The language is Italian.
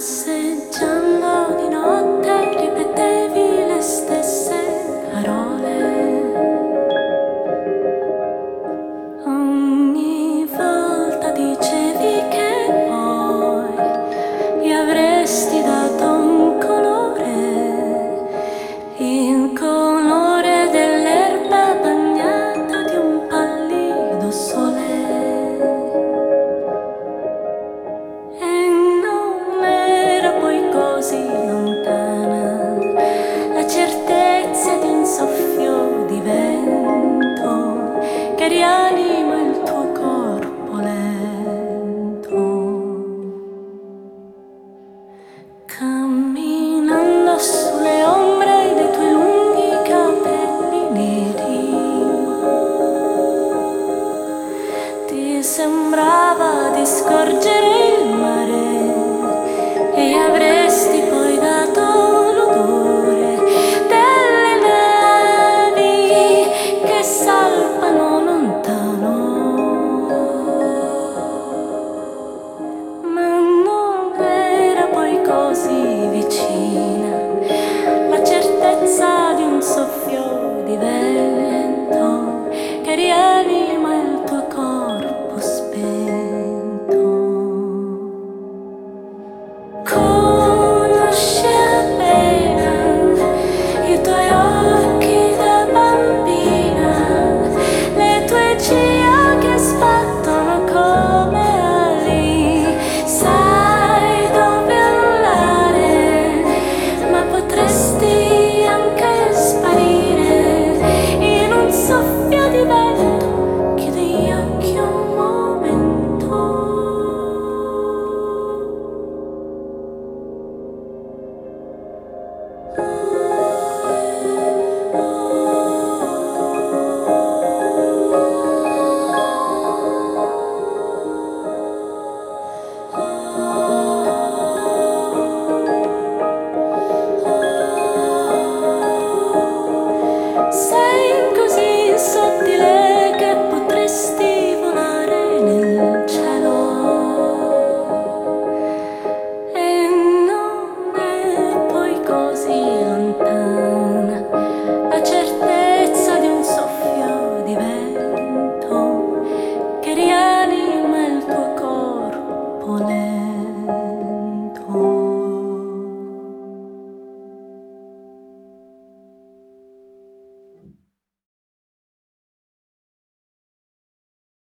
say Camminando sulle ombre dei tuoi lunghi capelli neri, ti sembrava di scorgere il mare e avrei